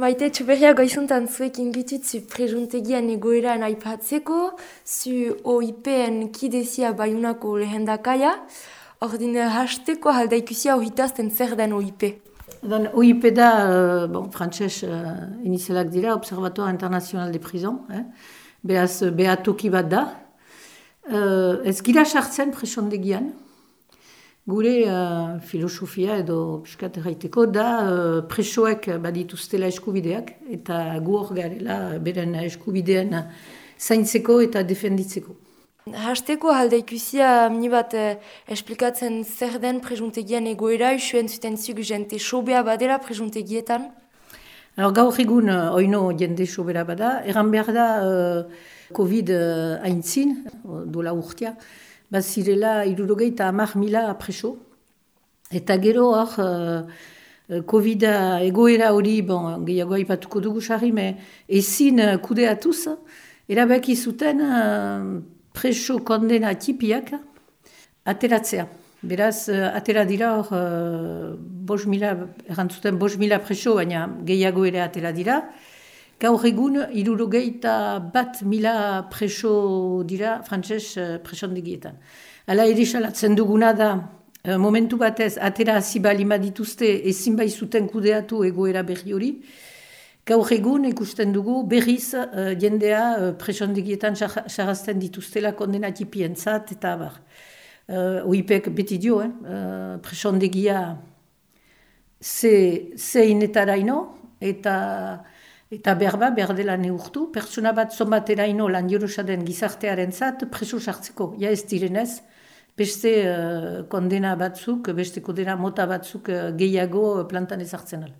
Maite txuberria goizuntan zuekin gitutzu prejuntegian egoeran aipatzeko, zu OIP-en kidezia baiunako lehendakaia, ordin hasteko halda ikusia ohitazten zer den OIP. Dan OIP da, uh, bon, frantxez uh, dira, Observatoire International de Prison, eh? behaz behatoki bat da. Uh, ez gira sartzen prejuntegian, Gure uh, filosofia edo piskat erraiteko da uh, presoek badituztela eskubideak eta gu hor garela beren eskubideen zaintzeko eta defenditzeko. Hasteko halde ikusia mini bat eh, esplikatzen zer den prejuntegian egoera usuen zuten zug jente sobea badela prejuntegietan? Gaur egun uh, oino jende sobera bada, erran behar da uh, COVID uh, haintzin, dola urtia, bat zirela irurogeita amak mila preso. Eta gero hor, uh, covid egoera hori, bon, gehiago ipatuko dugu sarri, me ezin uh, kudeatuz, erabaki zuten uh, preso kondena tipiak ateratzea. Beraz, uh, atera dira hor, uh, errantzuten bos mila preso, baina gehiago ere atera dira. Gaur egun, irurogeita bat mila preso dira frantses uh, presondegietan. Hala ere salatzen duguna da, uh, momentu batez, atera azibali madituzte ezin bai zuten kudeatu egoera berri hori. Gaur egun ikusten dugu berriz uh, jendea uh, presondegietan sarazten dituztela kondenatipien zat eta abar. Uh, oipek beti dio, eh? uh, presondegia ze, zein eta eta Eta berba, berdela neurtu, pertsona bat zonbatera ino lan den gizartearen zat, preso sartzeko, ja ez direnez, beste uh, kondena batzuk, beste kondena mota batzuk uh, gehiago plantan ezartzen al.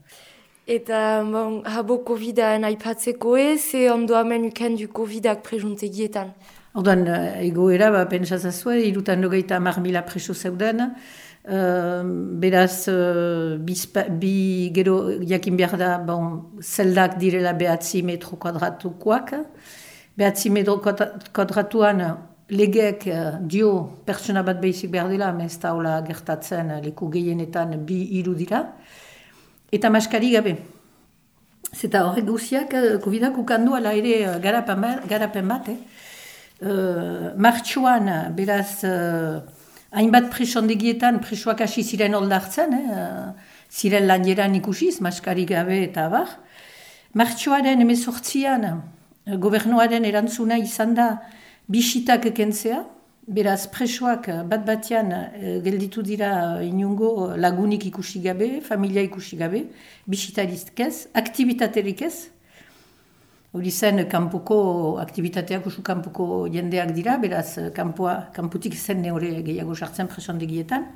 Eta bon, habo COVID-a aipatzeko ez, ze ondo hamen uken du COVID-ak prejuntegietan? Ordan, uh, egoera, ba, pentsazazue, irutan dogeita mar mila preso zeuden, Uh, beraz, uh, bi gero jakin behar da, bon, zeldak direla behatzi metro kuadratukoak. Behatzi metro kuadratuan legeek uh, dio pertsona bat behizik behar dela, ez da hola gertatzen leku gehienetan bi iru dira. Eta maskari gabe. Zeta horrek guziak, COVID-ak ukandu ala ere garapen bat. Eh? Martxuan, beraz, hainbat presondegietan presoak hasi ziren oldartzen, eh? ziren landieran ikusiz, maskari gabe eta bar. Martxoaren emezortzian, eh, gobernuaren erantzuna izan da bisitak ekentzea, beraz presoak bat batean eh, gelditu dira inungo lagunik ikusi gabe, familia ikusi gabe, bisitarizk ez, aktivitaterik ez, Hori zen, kanpoko aktivitateak usu kanpoko jendeak dira, beraz, kanpoa, kanputik zen neure gehiago sartzen presondegietan.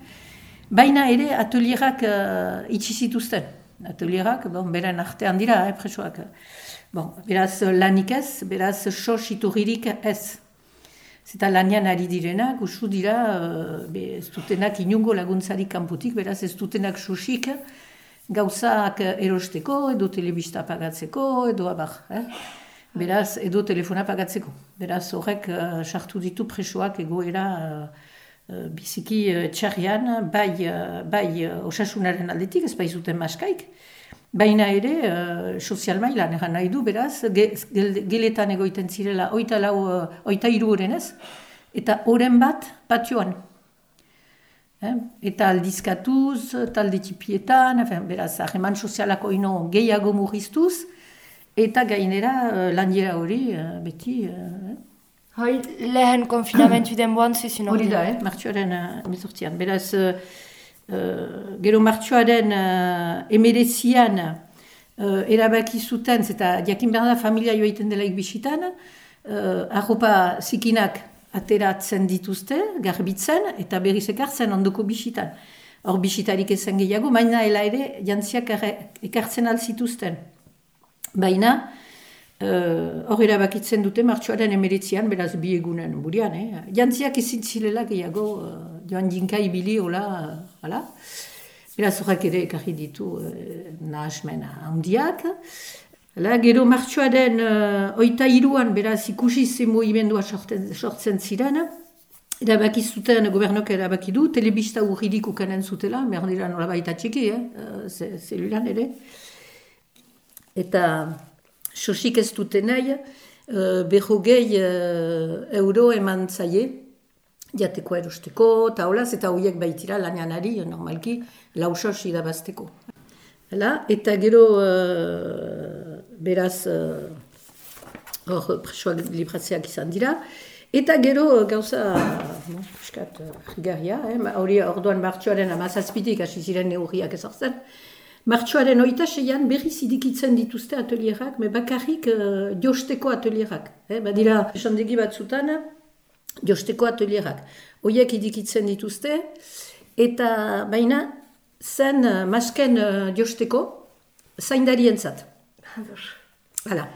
Baina ere, atelierak uh, itxi zituzten. Atelierak, bon, beren artean dira, eh, presoak. Bon, beraz, lanik ez, beraz, sos iturririk ez. Zeta lanian ari direnak, usu dira, uh, ez dutenak inungo laguntzarik kanputik, beraz, ez dutenak sosik, gauzak erosteko, edo telebista pagatzeko, edo abar. Eh? Beraz, edo telefona pagatzeko. Beraz, horrek uh, sartu ditu presoak egoera uh, biziki uh, txarrian, bai, uh, bai uh, osasunaren aldetik, ez bai zuten maskaik, baina ere, uh, sozial mailan egan nahi du, beraz, ge, geletan egoiten zirela, oita, lau, uh, oita iru ez, eta oren bat patioan. Eh? Eta aldizkatuz, talde tipietan, beraz, ahreman sozialako ino gehiago murriztuz, eta gainera uh, landiera hori, uh, beti... Uh, Hoi, lehen konfinamentu den boan zuzun hori da, eh? martxoaren uh, Beraz, uh, uh, gero martxoaren uh, emerezian uh, erabaki zuten, eta jakin behar da familia joa iten delaik bisitan, uh, arropa zikinak ateratzen dituzte, garbitzen, eta berriz ekartzen ondoko bisitan. Hor bisitarik ezen gehiago, baina ela ere jantziak ekartzen alzituzten. Baina, uh, hor erabakitzen dute martxoaren emeritzian, beraz bi egunen burian, eh? jantziak ezin zilela gehiago, uh, joan jinka ibili, hola, hala. Beraz horrek ere ekarri ditu uh, nahasmen handiak. La, gero martxoaren uh, oita iruan, beraz ikusi zen moimendua sortzen, sortzen ziren, erabaki zuten, gobernok erabaki du, telebista urridik ukanen zutela, merdira nola baita txiki, eh? uh, zelulan ere. eta sosik ez dute nahi, uh, berrogei euro eman zaie, jateko erosteko, eta holaz, eta horiek baitira lananari, normalki, lausos irabazteko. Hala, eta gero, uh, beraz, hor, uh, presoak libratzeak izan dira, Eta gero gauza, no, piskat, rigarria, eh? hori orduan martxoaren amazazpitik hasi ziren neurriak ezartzen. Martxoaren oita seian berriz idikitzen dituzte atelierak, me bakarrik uh, josteko atelierak. Eh? Badira, esandegi batzutan, josteko atelierak. Hoiek idikitzen dituzte, eta baina zen uh, masken uh, josteko zaindarien zat. Hala.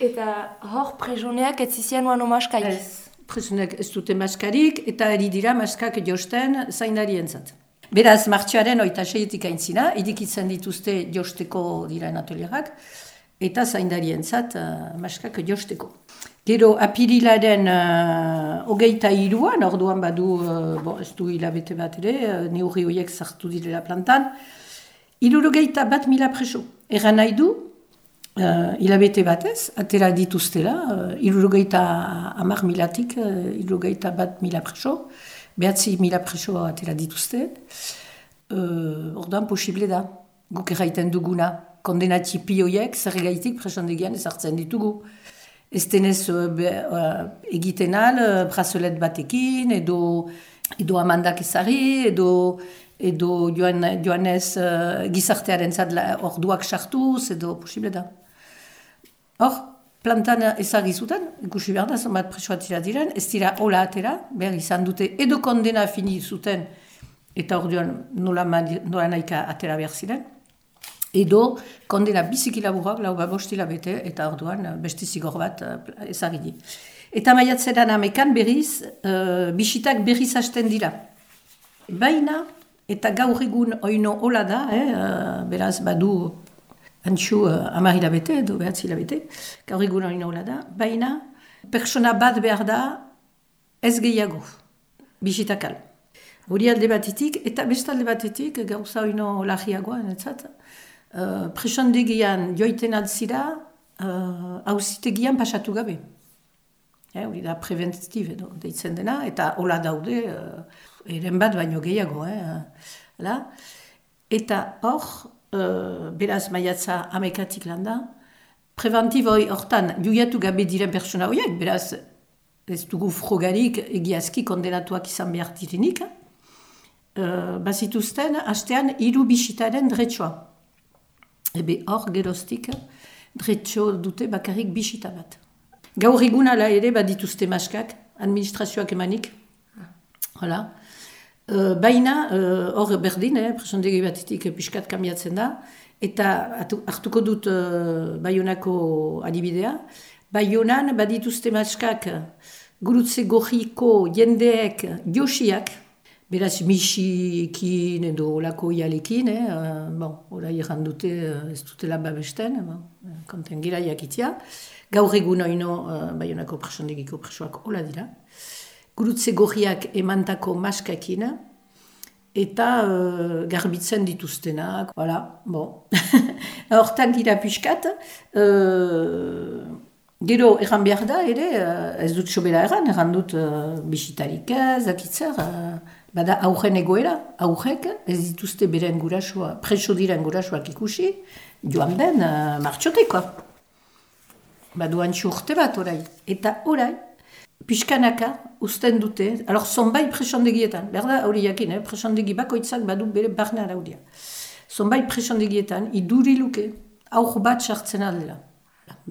Eta hor prejoneak ez zizian oan omaskaik? presunek ez dute maskarik, eta ari dira maskak josten zaindarien zat. Beraz, martxoaren oita seietik aintzina, idikitzen dituzte josteko dira atolierak, eta zaindarien zat uh, maskak josteko. Gero, apirilaren uh, ogeita iruan, orduan badu, uh, bo, ez du hilabete bat ere, uh, neurri horiek zartu direla plantan, irurogeita bat mila preso. Eran nahi du, Uh, ilabete batez, atera dituztela, uh, irurogeita amar milatik, uh, bat mila preso, behatzi mila preso atera dituzte. Uh, ordan posible da, guk erraiten duguna, kondenatzi pioiek, zer egaitik presondegian ezartzen ditugu. Ez denez uh, uh, egiten al, uh, brazolet batekin, edo, edo amandak ezari, edo, edo joan, joanez uh, gizartearen zadla orduak sartuz, edo posible da. Hor, plantan ezagizuten, ikusi behar da, zonbat presoatzera diren, ez dira hola atera, behar izan dute, edo kondena fini zuten, eta orduan nola, nola naika atera behar ziren, edo kondena biziki laburak, lau babostila bete, eta orduan beste zigor bat eh, ezagini. Eta maiatzeran amekan berriz, uh, bisitak berriz hasten dira. Baina, eta gaur egun oino hola da, eh, beraz badu antxu uh, eh, amar hilabete edo behatzi hilabete, gaur egun hori nola da, baina persona bat behar da ez gehiago, bisitakal. Hori alde batetik, eta beste alde batetik, gauza hori no lahiagoa, netzat, uh, presondegian joiten altzira, uh, pasatu gabe. Eh, hori da preventitiv edo, deitzen dena, eta hola daude, uh, eren bat baino gehiago. Eh, la? Eta hor, uh, beraz maiatza amekatik landa, preventiboi hortan juiatu gabe diren persona horiek, beraz ez dugu frogarik egiazki kondenatuak izan behar direnik, uh, bazituzten hastean hiru bisitaren dretsoa. Ebe hor gerostik dretso dute bakarrik bisita bat. Gaur egun ala ere badituzte maskak, administrazioak emanik. Hala. Uh, baina, uh, hor berdin, eh, presondegi batetik piskat kambiatzen da, eta hartuko dut uh, Bayonako adibidea. Bayonan badituzte maskak gurutze gorriko jendeek josiak, beraz misikin edo lako ialekin, eh, bon, orai dute ez dutela babesten, bon, konten gira jakitia. Gaur egun oino uh, Bayonako presondegiko presoak hola dira gurutze gorriak emantako maskakina, eta uh, garbitzen dituztenak, voilà, bon. Hortan gira pixkat, uh, gero erran behar da, ere, uh, ez dut sobera erran, erran dut uh, bisitarik ez, akitzer, uh, bada aurren egoera, aurrek ez dituzte beren gurasua, preso diren gurasuak ikusi, joan ben uh, martxotekoa. Baduan urte bat orai, eta orai, pixkanaka usten dute, alor zonbai presondegietan, berda hori jakin, eh? presondegi bakoitzak badu bere barna araudia. Zonbai presondegietan, iduri luke, aur bat sartzen aldela.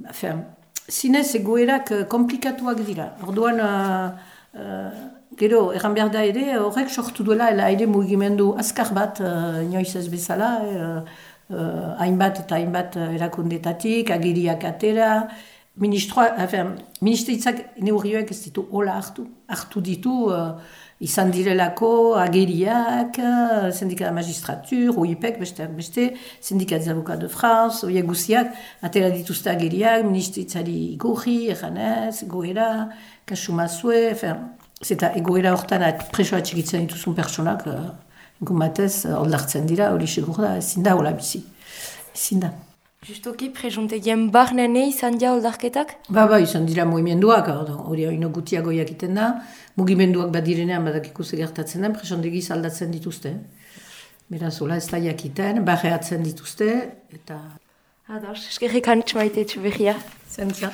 Afen, zinez egoerak uh, komplikatuak dira. Orduan, uh, uh, gero, erran behar da ere, horrek sortu duela, ela ere mugimendu azkar bat, uh, inoiz ez bezala, uh, hainbat eta hainbat erakundetatik, agiriak atera, ministroa, ministeritzak neurrioek ez ditu hola hartu, hartu ditu uh, izan direlako ageriak, uh, sindika magistratur, OIPEC, beste, beste, sindika des de France, oie guziak, atera dituzte ageriak, ministeritzari gorri, erranez, goera, kasumazue, enfin, zeta egoera hortan presoa txikitzen dituzun personak, uh, inkumatez, uh, oldartzen dira, hori segur da, ezin da, hola bizi, ezin da. Justoki, presuntegien barnene izan ja oldarketak? Ba, ba, izan dira mugimenduak, hori hori gutiago jakiten da, mugimenduak bat direnean badak ikusi gertatzen den, presuntegi aldatzen dituzte. Beraz, hola ez da jakiten, barreatzen dituzte, eta... Ados, eskerrik antz maite txubegia. Zentzia.